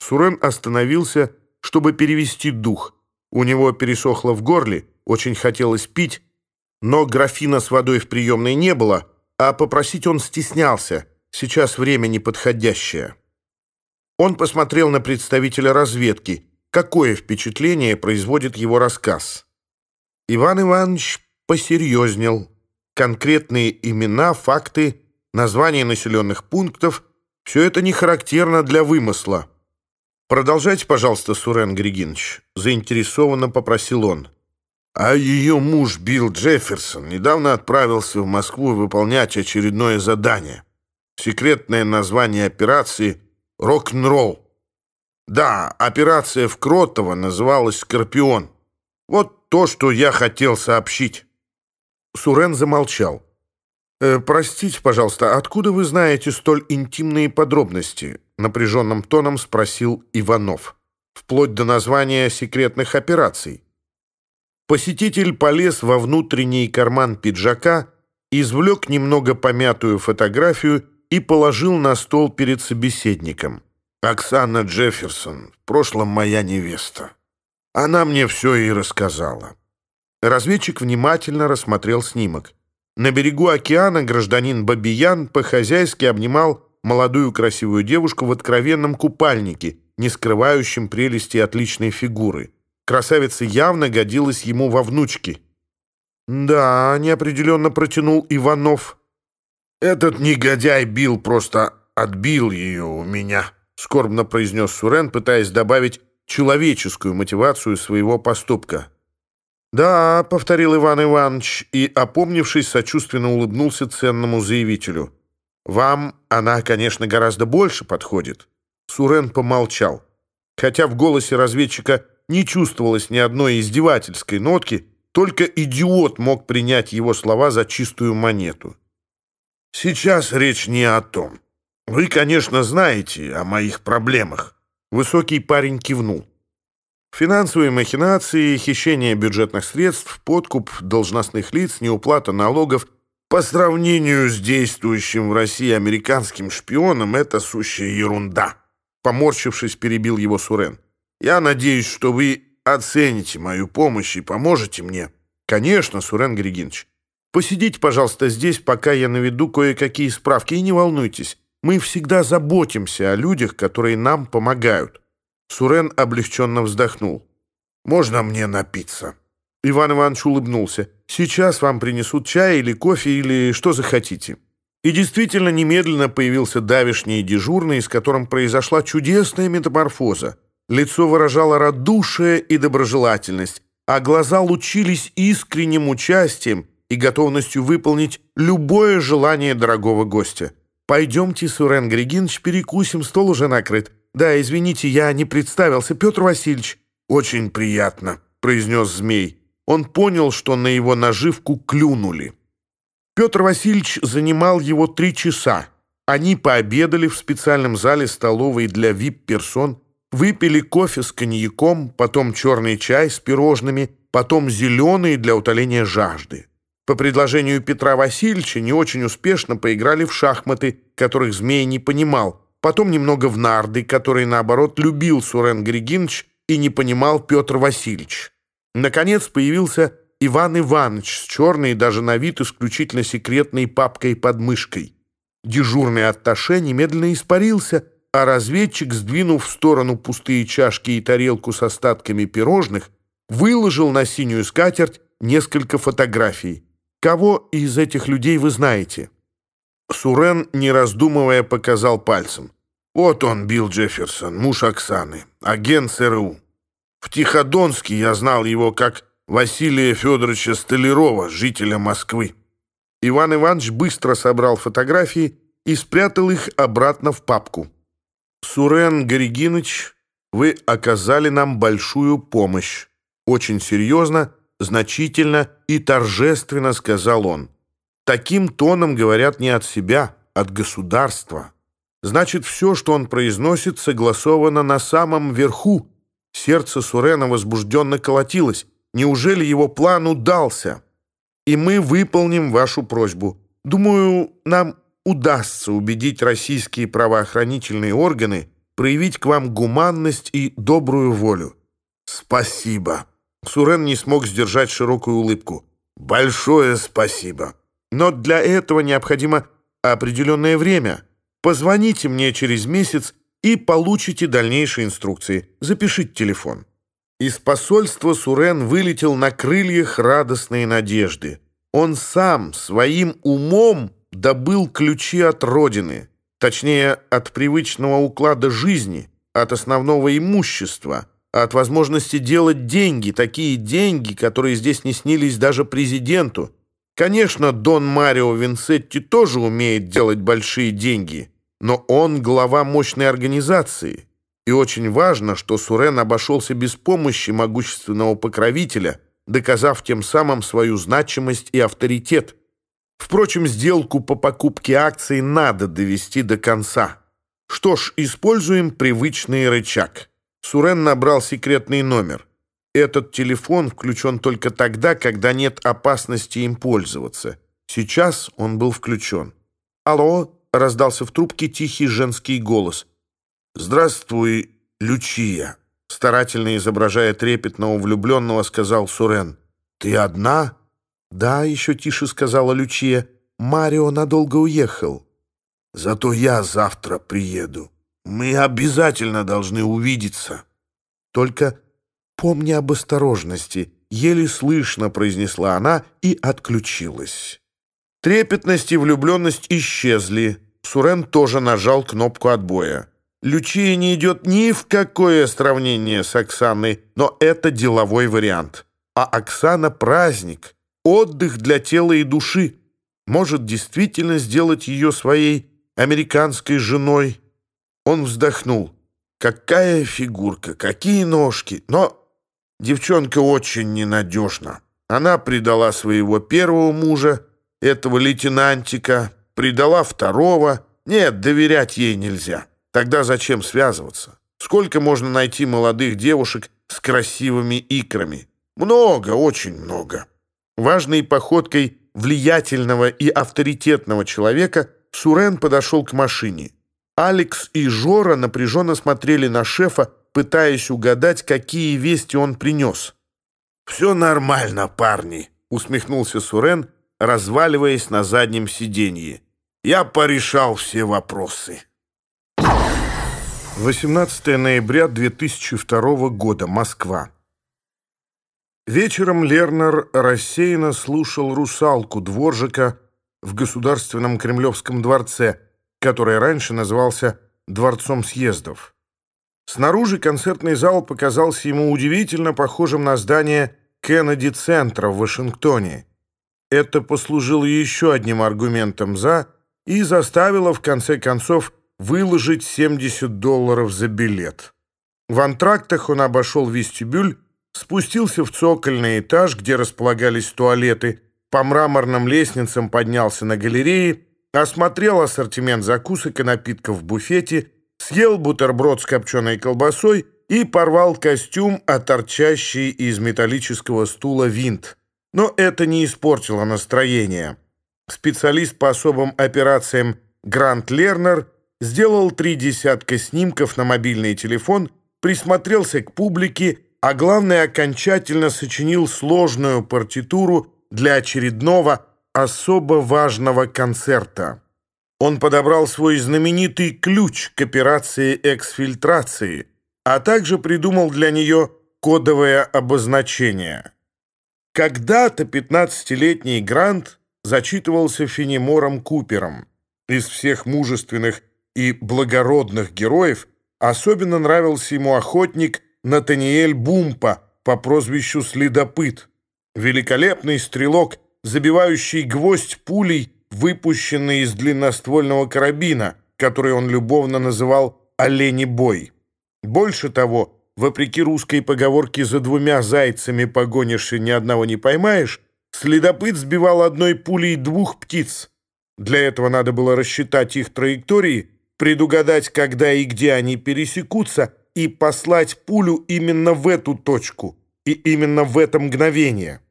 Сурен остановился, чтобы перевести дух. У него пересохло в горле, очень хотелось пить, но графина с водой в приемной не было, а попросить он стеснялся. Сейчас время неподходящее. Он посмотрел на представителя разведки, какое впечатление производит его рассказ. Иван Иванович посерьезнел. Конкретные имена, факты, названия населенных пунктов – все это не характерно для вымысла. Продолжайте, пожалуйста, Сурен Григинович, заинтересованно попросил он. А ее муж Билл Джефферсон недавно отправился в Москву выполнять очередное задание. Секретное название операции «Рок-н-ролл». Да, операция в Кротово называлась «Скорпион». Вот то, что я хотел сообщить. Сурен замолчал. «Э, «Простите, пожалуйста, откуда вы знаете столь интимные подробности?» напряженным тоном спросил Иванов. Вплоть до названия секретных операций. Посетитель полез во внутренний карман пиджака, извлек немного помятую фотографию и положил на стол перед собеседником. «Оксана Джефферсон, в прошлом моя невеста. Она мне все и рассказала». Разведчик внимательно рассмотрел снимок. На берегу океана гражданин Бабиян по-хозяйски обнимал молодую красивую девушку в откровенном купальнике, не скрывающем прелести отличной фигуры. Красавица явно годилась ему во внучке. «Да», — неопределенно протянул Иванов. «Этот негодяй бил просто отбил ее у меня», — скорбно произнес Сурен, пытаясь добавить человеческую мотивацию своего поступка. «Да», — повторил Иван Иванович и, опомнившись, сочувственно улыбнулся ценному заявителю — «Вам она, конечно, гораздо больше подходит». Сурен помолчал. Хотя в голосе разведчика не чувствовалось ни одной издевательской нотки, только идиот мог принять его слова за чистую монету. «Сейчас речь не о том. Вы, конечно, знаете о моих проблемах». Высокий парень кивнул. Финансовые махинации, хищение бюджетных средств, подкуп должностных лиц, неуплата налогов по сравнению с действующим в России американским шпионом это сущая ерунда. Поморщившись, перебил его Сурен. Я надеюсь, что вы оцените мою помощь и поможете мне. Конечно, Сурен Григинович. Посидите, пожалуйста, здесь, пока я наведу кое-какие справки, и не волнуйтесь. Мы всегда заботимся о людях, которые нам помогают. Сурен облегченно вздохнул. «Можно мне напиться?» Иван Иванович улыбнулся. Сейчас вам принесут чай или кофе, или что захотите». И действительно, немедленно появился давишний дежурный, с которым произошла чудесная метаморфоза. Лицо выражало радушие и доброжелательность, а глаза лучились искренним участием и готовностью выполнить любое желание дорогого гостя. «Пойдемте, Сурен Григинович, перекусим, стол уже накрыт. Да, извините, я не представился, Петр Васильевич». «Очень приятно», — произнес змей он понял, что на его наживку клюнули. Петр Васильевич занимал его три часа. Они пообедали в специальном зале столовой для вип-персон, выпили кофе с коньяком, потом черный чай с пирожными, потом зеленый для утоления жажды. По предложению Петра Васильевича не очень успешно поиграли в шахматы, которых змей не понимал, потом немного в нарды, которые, наоборот, любил Сурен Григинович и не понимал Петр Васильевич. Наконец появился Иван Иванович с черной, даже на вид исключительно секретной папкой под мышкой. Дежурный атташе немедленно испарился, а разведчик, сдвинув в сторону пустые чашки и тарелку с остатками пирожных, выложил на синюю скатерть несколько фотографий. Кого из этих людей вы знаете? Сурен, не раздумывая, показал пальцем. «Вот он, Билл Джефферсон, муж Оксаны, агент ЦРУ. В Тиходонске я знал его как Василия Федоровича Столярова, жителя Москвы». Иван Иванович быстро собрал фотографии и спрятал их обратно в папку. «Сурен Горигиныч, вы оказали нам большую помощь. Очень серьезно, значительно и торжественно», — сказал он. Таким тоном говорят не от себя, от государства. Значит, все, что он произносит, согласовано на самом верху. Сердце Сурена возбужденно колотилось. Неужели его план удался? И мы выполним вашу просьбу. Думаю, нам удастся убедить российские правоохранительные органы проявить к вам гуманность и добрую волю». «Спасибо». Сурен не смог сдержать широкую улыбку. «Большое спасибо». «Но для этого необходимо определенное время. Позвоните мне через месяц и получите дальнейшие инструкции. Запишите телефон». Из посольства Сурен вылетел на крыльях радостные надежды. Он сам своим умом добыл ключи от родины, точнее, от привычного уклада жизни, от основного имущества, от возможности делать деньги, такие деньги, которые здесь не снились даже президенту. Конечно, Дон Марио Винсетти тоже умеет делать большие деньги – но он глава мощной организации и очень важно, что Сурен обошелся без помощи могущественного покровителя, доказав тем самым свою значимость и авторитет. Впрочем, сделку по покупке акций надо довести до конца. Что ж, используем привычный рычаг. Сурен набрал секретный номер. Этот телефон включен только тогда, когда нет опасности им пользоваться. Сейчас он был включен. «Алло, раздался в трубке тихий женский голос. «Здравствуй, Лючия», — старательно изображая трепетного влюбленного, сказал Сурен. «Ты одна?» «Да», — еще тише сказала Лючия. «Марио надолго уехал». «Зато я завтра приеду. Мы обязательно должны увидеться». «Только помни об осторожности», — еле слышно произнесла она и отключилась. Трепетность и влюбленность исчезли. Сурен тоже нажал кнопку отбоя. Лючия не идет ни в какое сравнение с Оксаной, но это деловой вариант. А Оксана — праздник, отдых для тела и души. Может действительно сделать ее своей американской женой. Он вздохнул. Какая фигурка, какие ножки. Но девчонка очень ненадежна. Она предала своего первого мужа, этого лейтенантика, предала второго. Нет, доверять ей нельзя. Тогда зачем связываться? Сколько можно найти молодых девушек с красивыми икрами? Много, очень много. Важной походкой влиятельного и авторитетного человека Сурен подошел к машине. Алекс и Жора напряженно смотрели на шефа, пытаясь угадать, какие вести он принес. «Все нормально, парни», — усмехнулся Сурен, — разваливаясь на заднем сиденье. Я порешал все вопросы. 18 ноября 2002 года. Москва. Вечером Лернер рассеянно слушал «Русалку» дворжика в Государственном Кремлевском дворце, который раньше назывался «Дворцом съездов». Снаружи концертный зал показался ему удивительно похожим на здание Кеннеди-центра в Вашингтоне – это послужило еще одним аргументом «за» и заставило, в конце концов, выложить 70 долларов за билет. В антрактах он обошел вестибюль, спустился в цокольный этаж, где располагались туалеты, по мраморным лестницам поднялся на галереи, осмотрел ассортимент закусок и напитков в буфете, съел бутерброд с копченой колбасой и порвал костюм, оторчащий а из металлического стула винт. Но это не испортило настроение. Специалист по особым операциям Грант Лернер сделал три десятка снимков на мобильный телефон, присмотрелся к публике, а главное, окончательно сочинил сложную партитуру для очередного особо важного концерта. Он подобрал свой знаменитый ключ к операции эксфильтрации, а также придумал для нее кодовое обозначение – когда то 15-летний Грант зачитывался Фенимором Купером. Из всех мужественных и благородных героев особенно нравился ему охотник Натаниэль Бумпа по прозвищу Следопыт. Великолепный стрелок, забивающий гвоздь пулей, выпущенный из длинноствольного карабина, который он любовно называл «оленебой». Больше того, вопреки русской поговорке «за двумя зайцами погонишь и ни одного не поймаешь», следопыт сбивал одной пулей двух птиц. Для этого надо было рассчитать их траектории предугадать, когда и где они пересекутся, и послать пулю именно в эту точку и именно в это мгновение.